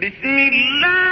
بسم الله